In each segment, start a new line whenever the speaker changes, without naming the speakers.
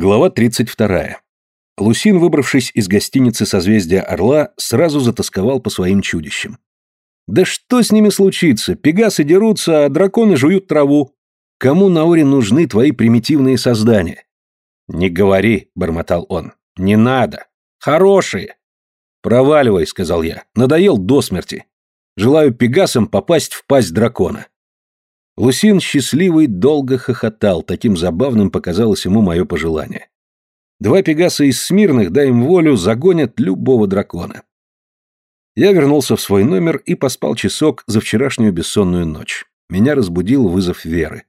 Глава 32. Лусин, выбравшись из гостиницы созвездия Орла, сразу затасковал по своим чудищам. Да что с ними случится? Пегасы дерутся, а драконы жуют траву. Кому на Оре нужны твои примитивные создания? Не говори, бормотал он. Не надо. Хорошие. Проваливай, сказал я. Надоел до смерти. Желаю пегасам попасть в пасть дракона. Лусин, счастливый, долго хохотал, таким забавным показалось ему мое пожелание. Два пегаса из смирных, дай им волю, загонят любого дракона. Я вернулся в свой номер и поспал часок за вчерашнюю бессонную ночь. Меня разбудил вызов Веры.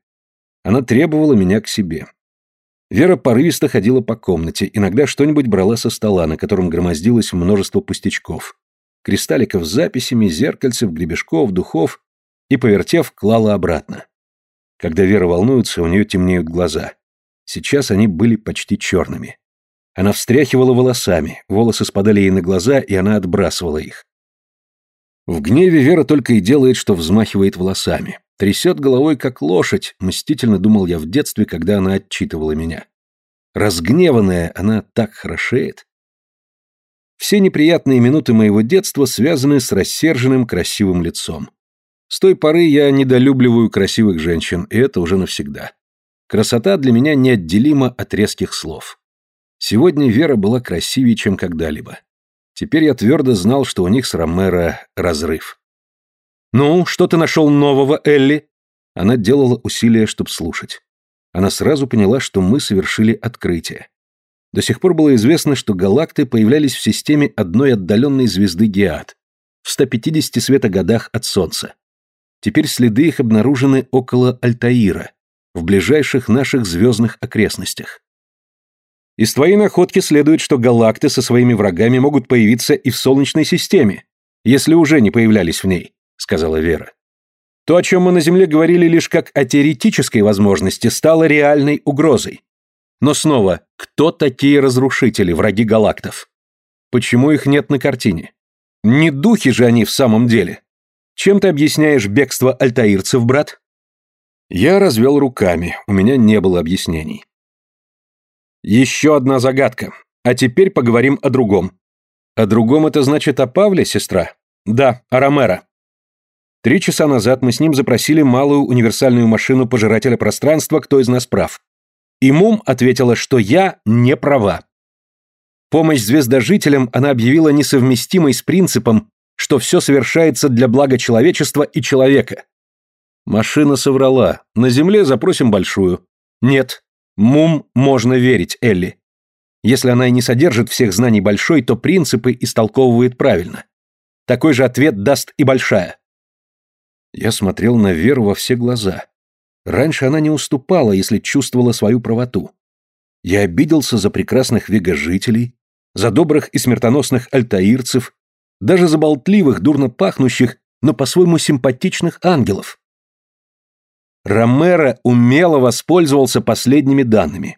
Она требовала меня к себе. Вера порывисто ходила по комнате, иногда что-нибудь брала со стола, на котором громоздилось множество пустячков. Кристалликов с записями, зеркальцев, гребешков, духов, и, повертев, клала обратно. Когда Вера волнуется, у нее темнеют глаза. Сейчас они были почти черными. Она встряхивала волосами, волосы спадали ей на глаза, и она отбрасывала их. В гневе Вера только и делает, что взмахивает волосами. Трясет головой, как лошадь, мстительно думал я в детстве, когда она отчитывала меня. Разгневанная, она так хорошеет. Все неприятные минуты моего детства связаны с рассерженным красивым лицом. С той поры я недолюбливаю красивых женщин, и это уже навсегда. Красота для меня неотделима от резких слов. Сегодня Вера была красивее, чем когда-либо. Теперь я твердо знал, что у них с Ромеро разрыв. «Ну, что ты нашел нового, Элли?» Она делала усилия, чтобы слушать. Она сразу поняла, что мы совершили открытие. До сих пор было известно, что галакты появлялись в системе одной отдаленной звезды Геат, в 150 светогодах от Солнца. Теперь следы их обнаружены около Альтаира, в ближайших наших звездных окрестностях. Из твоей находки следует, что галакты со своими врагами могут появиться и в Солнечной системе, если уже не появлялись в ней, сказала Вера. То, о чем мы на Земле говорили лишь как о теоретической возможности, стало реальной угрозой. Но снова, кто такие разрушители, враги галактов? Почему их нет на картине? Не духи же они в самом деле. Чем ты объясняешь бегство альтаирцев, брат? Я развел руками, у меня не было объяснений. Еще одна загадка. А теперь поговорим о другом. О другом это значит о Павле, сестра? Да, о Ромеро. Три часа назад мы с ним запросили малую универсальную машину пожирателя пространства «Кто из нас прав?». И Мум ответила, что я не права. Помощь звездожителям она объявила несовместимой с принципом, что все совершается для блага человечества и человека. Машина соврала. На Земле запросим большую. Нет, Мум можно верить, Элли. Если она и не содержит всех знаний большой, то принципы истолковывает правильно. Такой же ответ даст и большая. Я смотрел на Веру во все глаза. Раньше она не уступала, если чувствовала свою правоту. Я обиделся за прекрасных вегожителей, за добрых и смертоносных альтаирцев, даже за болтливых, дурно пахнущих, но по-своему симпатичных ангелов. Ромеро умело воспользовался последними данными.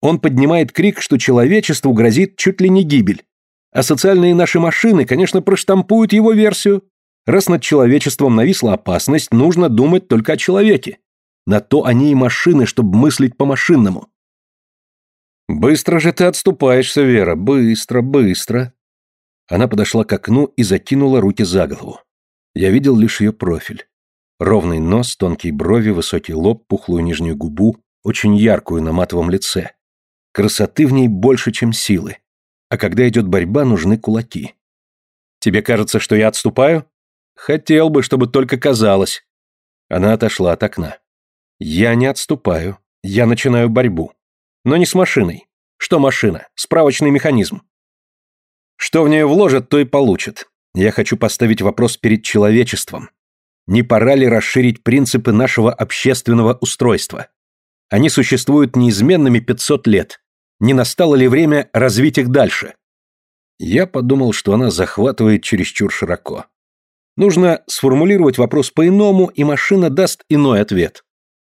Он поднимает крик, что человечеству грозит чуть ли не гибель. А социальные наши машины, конечно, проштампуют его версию. Раз над человечеством нависла опасность, нужно думать только о человеке. На то они и машины, чтобы мыслить по-машинному. «Быстро же ты отступаешься, Вера, быстро, быстро». Она подошла к окну и закинула руки за голову. Я видел лишь ее профиль. Ровный нос, тонкие брови, высокий лоб, пухлую нижнюю губу, очень яркую на матовом лице. Красоты в ней больше, чем силы. А когда идет борьба, нужны кулаки. Тебе кажется, что я отступаю? Хотел бы, чтобы только казалось. Она отошла от окна. Я не отступаю. Я начинаю борьбу. Но не с машиной. Что машина? Справочный механизм. Что в нее вложат, то и получат. Я хочу поставить вопрос перед человечеством. Не пора ли расширить принципы нашего общественного устройства? Они существуют неизменными 500 лет. Не настало ли время развить их дальше? Я подумал, что она захватывает чересчур широко. Нужно сформулировать вопрос по-иному, и машина даст иной ответ.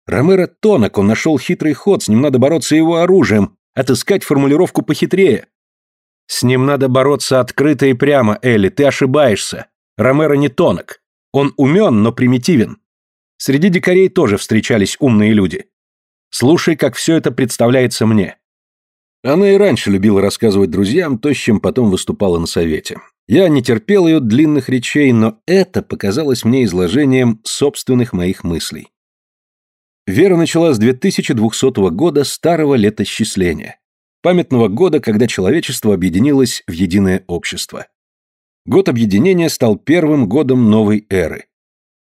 Ромеро тонок, он нашел хитрый ход, с ним надо бороться его оружием, отыскать формулировку похитрее. С ним надо бороться открыто и прямо, Элли, ты ошибаешься. Ромеро не тонок. Он умен, но примитивен. Среди дикарей тоже встречались умные люди. Слушай, как все это представляется мне. Она и раньше любила рассказывать друзьям то, с чем потом выступала на совете. Я не терпел ее длинных речей, но это показалось мне изложением собственных моих мыслей. Вера начала с 2200 года старого летосчисления, памятного года, когда человечество объединилось в единое общество. Год объединения стал первым годом новой эры.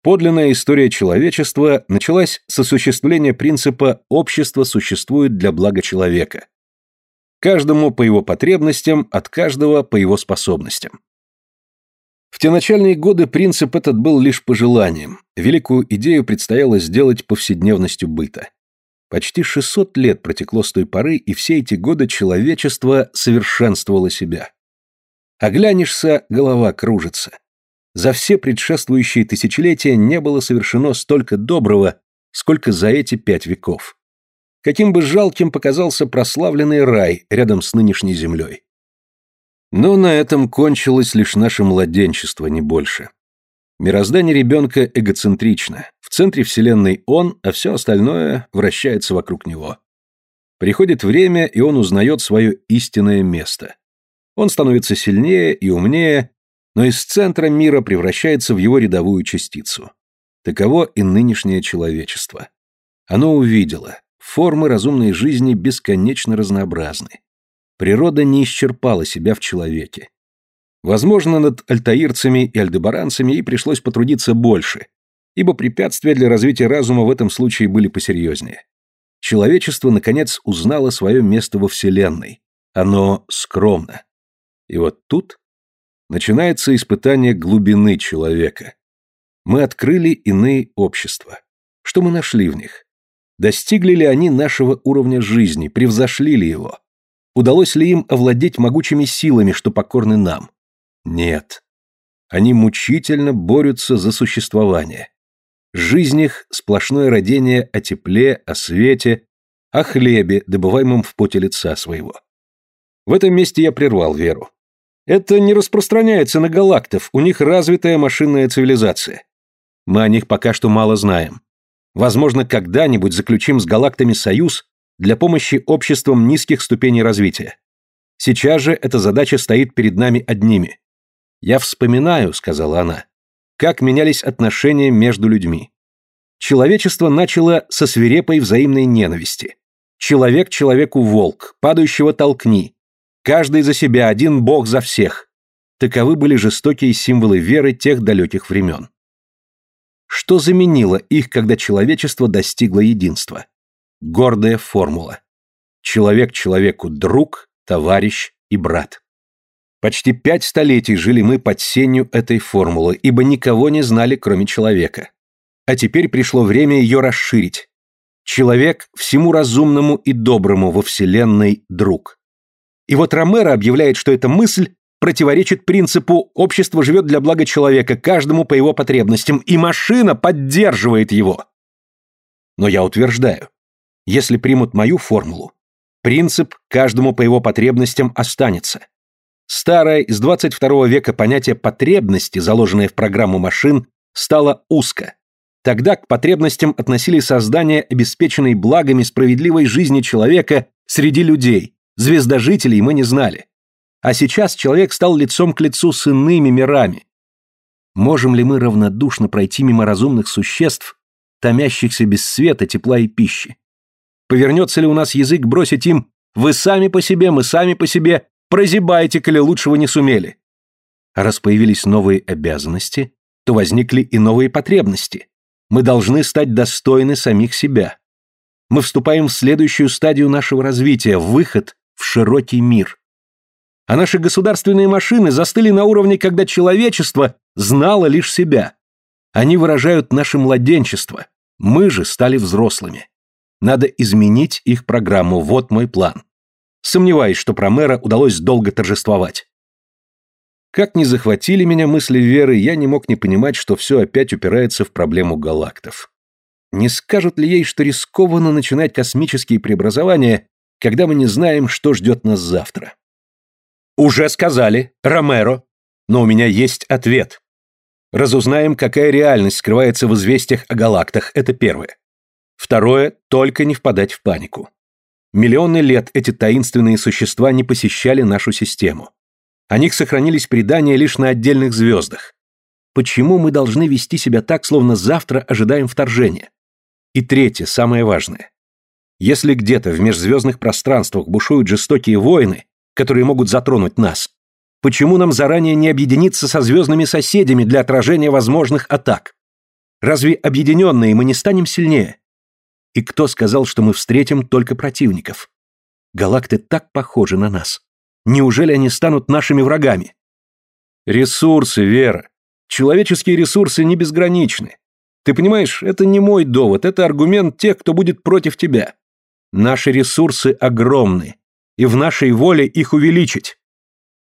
Подлинная история человечества началась с осуществления принципа «общество существует для блага человека». Каждому по его потребностям, от каждого по его способностям. В те начальные годы принцип этот был лишь пожеланием, великую идею предстояло сделать повседневностью быта. Почти 600 лет протекло с той поры, и все эти годы человечество совершенствовало себя. Оглянешься, голова кружится. За все предшествующие тысячелетия не было совершено столько доброго, сколько за эти пять веков. Каким бы жалким показался прославленный рай рядом с нынешней землей. Но на этом кончилось лишь наше младенчество, не больше. Мироздание ребенка эгоцентрично. В центре Вселенной он, а все остальное вращается вокруг него. Приходит время, и он узнает свое истинное место. Он становится сильнее и умнее, но из центра мира превращается в его рядовую частицу. Таково и нынешнее человечество. Оно увидело, формы разумной жизни бесконечно разнообразны. Природа не исчерпала себя в человеке. Возможно, над альтаирцами и альдебаранцами ей пришлось потрудиться больше, ибо препятствия для развития разума в этом случае были посерьезнее. Человечество, наконец, узнало свое место во Вселенной. Оно скромно. И вот тут начинается испытание глубины человека. Мы открыли иные общества. Что мы нашли в них? Достигли ли они нашего уровня жизни, превзошли ли его? Удалось ли им овладеть могучими силами, что покорны нам? Нет. Они мучительно борются за существование. Жизнь их – сплошное родение о тепле, о свете, о хлебе, добываемом в поте лица своего. В этом месте я прервал веру. Это не распространяется на галактов, у них развитая машинная цивилизация. Мы о них пока что мало знаем. Возможно, когда-нибудь заключим с галактами союз для помощи обществам низких ступеней развития. Сейчас же эта задача стоит перед нами одними. «Я вспоминаю», — сказала она, — «как менялись отношения между людьми. Человечество начало со свирепой взаимной ненависти. Человек человеку волк, падающего толкни. Каждый за себя, один бог за всех. Таковы были жестокие символы веры тех далеких времен. Что заменило их, когда человечество достигло единства? Гордая формула. Человек человеку друг, товарищ и брат. Почти пять столетий жили мы под сенью этой формулы, ибо никого не знали, кроме человека. А теперь пришло время ее расширить. Человек всему разумному и доброму во Вселенной друг. И вот Ромеро объявляет, что эта мысль противоречит принципу «общество живет для блага человека, каждому по его потребностям, и машина поддерживает его». Но я утверждаю, если примут мою формулу, принцип каждому по его потребностям останется. Старое из 22 века понятие потребности, заложенное в программу машин, стало узко. Тогда к потребностям относили создание обеспеченной благами справедливой жизни человека среди людей, звездожителей мы не знали. А сейчас человек стал лицом к лицу с иными мирами. Можем ли мы равнодушно пройти мимо разумных существ, томящихся без света, тепла и пищи? Повернется ли у нас язык бросить им «Вы сами по себе, мы сами по себе, прозябайте, коли лучшего не сумели». А раз появились новые обязанности, то возникли и новые потребности. Мы должны стать достойны самих себя. Мы вступаем в следующую стадию нашего развития, выход в широкий мир. А наши государственные машины застыли на уровне, когда человечество знало лишь себя. Они выражают наше младенчество, мы же стали взрослыми. Надо изменить их программу, вот мой план. Сомневаюсь, что про мэра удалось долго торжествовать. Как ни захватили меня мысли веры, я не мог не понимать, что все опять упирается в проблему галактов. Не скажут ли ей, что рискованно начинать космические преобразования, когда мы не знаем, что ждет нас завтра? Уже сказали, Ромеро, но у меня есть ответ. Разузнаем, какая реальность скрывается в известиях о галактах, это первое. Второе – только не впадать в панику. Миллионы лет эти таинственные существа не посещали нашу систему. О них сохранились предания лишь на отдельных звездах. Почему мы должны вести себя так, словно завтра ожидаем вторжения? И третье, самое важное. Если где-то в межзвездных пространствах бушуют жестокие войны, которые могут затронуть нас, почему нам заранее не объединиться со звездными соседями для отражения возможных атак? Разве объединенные мы не станем сильнее? И кто сказал, что мы встретим только противников? Галакты так похожи на нас. Неужели они станут нашими врагами? Ресурсы, Вера. Человеческие ресурсы не безграничны. Ты понимаешь, это не мой довод, это аргумент тех, кто будет против тебя. Наши ресурсы огромны, и в нашей воле их увеличить.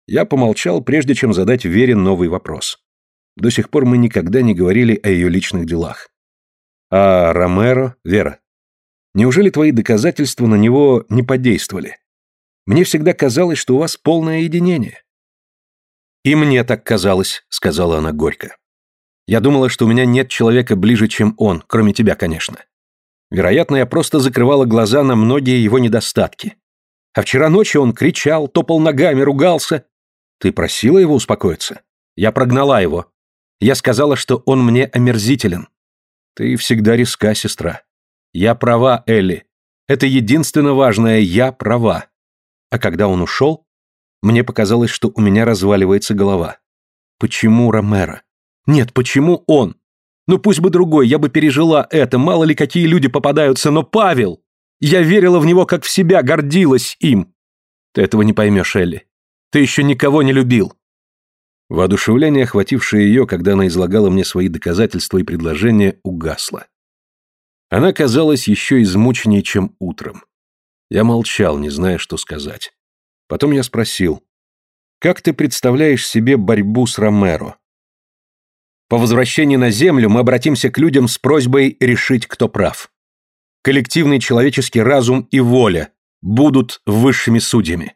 Я помолчал, прежде чем задать Вере новый вопрос. До сих пор мы никогда не говорили о ее личных делах. А Ромеро, Вера, неужели твои доказательства на него не подействовали? Мне всегда казалось, что у вас полное единение. «И мне так казалось», — сказала она горько. «Я думала, что у меня нет человека ближе, чем он, кроме тебя, конечно. Вероятно, я просто закрывала глаза на многие его недостатки. А вчера ночью он кричал, топал ногами, ругался. Ты просила его успокоиться? Я прогнала его. Я сказала, что он мне омерзителен. Ты всегда риска, сестра. Я права, Элли. Это единственно важное, я права. А когда он ушел, мне показалось, что у меня разваливается голова. Почему Ромеро? Нет, почему он? Ну пусть бы другой, я бы пережила это, мало ли какие люди попадаются, но Павел! Я верила в него как в себя, гордилась им. Ты этого не поймешь, Элли. Ты еще никого не любил. Воодушевление, охватившее ее, когда она излагала мне свои доказательства и предложения, угасло. Она казалась еще измученнее, чем утром. Я молчал, не зная, что сказать. Потом я спросил, «Как ты представляешь себе борьбу с Ромеро?» По возвращении на Землю мы обратимся к людям с просьбой решить, кто прав. Коллективный человеческий разум и воля будут высшими судьями.